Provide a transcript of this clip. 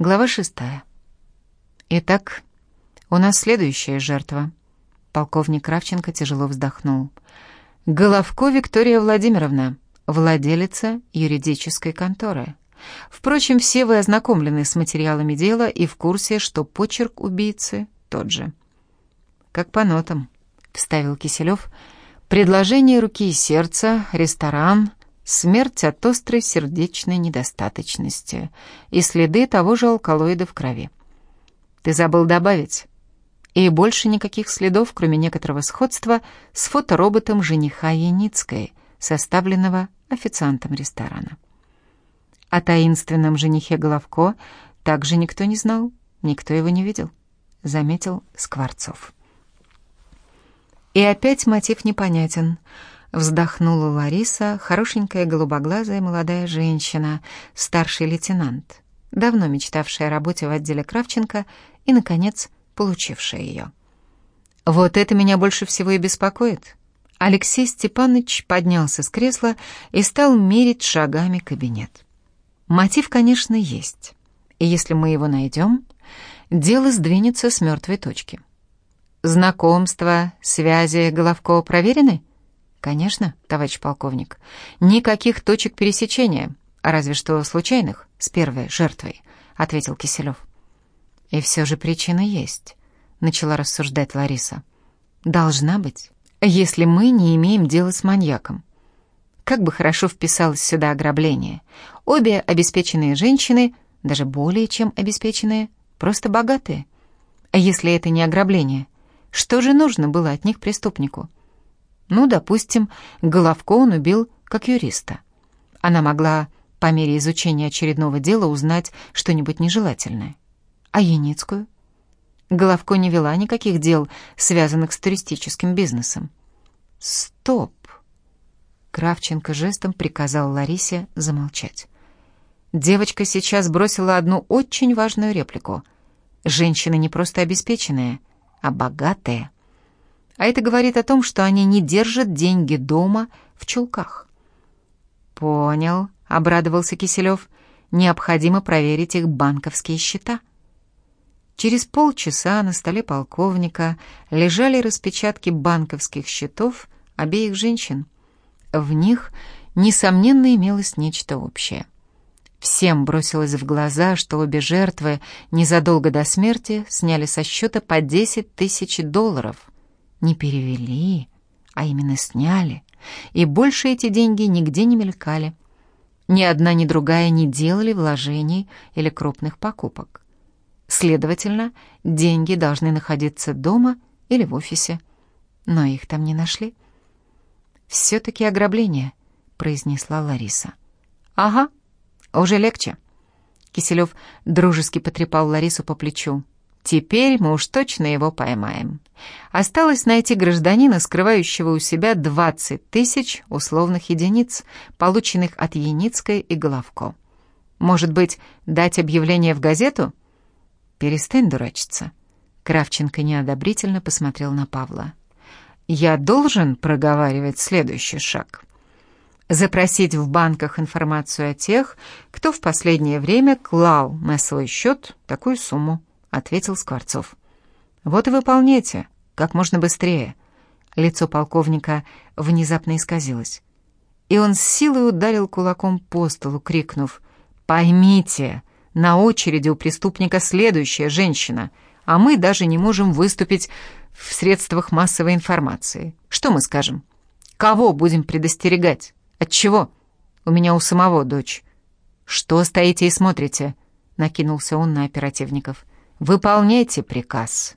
Глава шестая. Итак, у нас следующая жертва. Полковник Кравченко тяжело вздохнул. Головко Виктория Владимировна, владелица юридической конторы. Впрочем, все вы ознакомлены с материалами дела и в курсе, что почерк убийцы тот же. Как по нотам, вставил Киселев. Предложение руки и сердца, ресторан, смерть от острой сердечной недостаточности и следы того же алкалоида в крови. Ты забыл добавить. И больше никаких следов, кроме некоторого сходства с фотороботом жениха Яницкой, составленного официантом ресторана. О таинственном женихе Головко также никто не знал, никто его не видел, заметил Скворцов. И опять мотив непонятен — Вздохнула Лариса, хорошенькая голубоглазая молодая женщина, старший лейтенант, давно мечтавшая о работе в отделе Кравченко и, наконец, получившая ее. «Вот это меня больше всего и беспокоит». Алексей Степанович поднялся с кресла и стал мерить шагами кабинет. Мотив, конечно, есть. И если мы его найдем, дело сдвинется с мертвой точки. Знакомства, связи Головко проверены? «Конечно, товарищ полковник. Никаких точек пересечения, разве что случайных, с первой жертвой», — ответил Киселев. «И все же причина есть», — начала рассуждать Лариса. «Должна быть, если мы не имеем дела с маньяком. Как бы хорошо вписалось сюда ограбление. Обе обеспеченные женщины, даже более чем обеспеченные, просто богатые. А если это не ограбление, что же нужно было от них преступнику?» Ну, допустим, Головко он убил как юриста. Она могла по мере изучения очередного дела узнать что-нибудь нежелательное. А Яницкую? Головко не вела никаких дел, связанных с туристическим бизнесом. «Стоп!» Кравченко жестом приказал Ларисе замолчать. Девочка сейчас бросила одну очень важную реплику. «Женщины не просто обеспеченные, а богатые». А это говорит о том, что они не держат деньги дома в чулках. «Понял», — обрадовался Киселев. «Необходимо проверить их банковские счета». Через полчаса на столе полковника лежали распечатки банковских счетов обеих женщин. В них, несомненно, имелось нечто общее. Всем бросилось в глаза, что обе жертвы незадолго до смерти сняли со счета по 10 тысяч долларов не перевели, а именно сняли, и больше эти деньги нигде не мелькали. Ни одна, ни другая не делали вложений или крупных покупок. Следовательно, деньги должны находиться дома или в офисе, но их там не нашли. «Все-таки ограбление», — произнесла Лариса. «Ага, уже легче». Киселев дружески потрепал Ларису по плечу. Теперь мы уж точно его поймаем. Осталось найти гражданина, скрывающего у себя 20 тысяч условных единиц, полученных от Яницкой и Головко. Может быть, дать объявление в газету? Перестань дурачиться. Кравченко неодобрительно посмотрел на Павла. Я должен проговаривать следующий шаг. Запросить в банках информацию о тех, кто в последнее время клал на свой счет такую сумму. — ответил Скворцов. «Вот и выполняйте, как можно быстрее». Лицо полковника внезапно исказилось. И он с силой ударил кулаком по столу, крикнув «Поймите, на очереди у преступника следующая женщина, а мы даже не можем выступить в средствах массовой информации. Что мы скажем? Кого будем предостерегать? От чего? У меня у самого дочь». «Что стоите и смотрите?» — накинулся он на оперативников. Выполняйте приказ.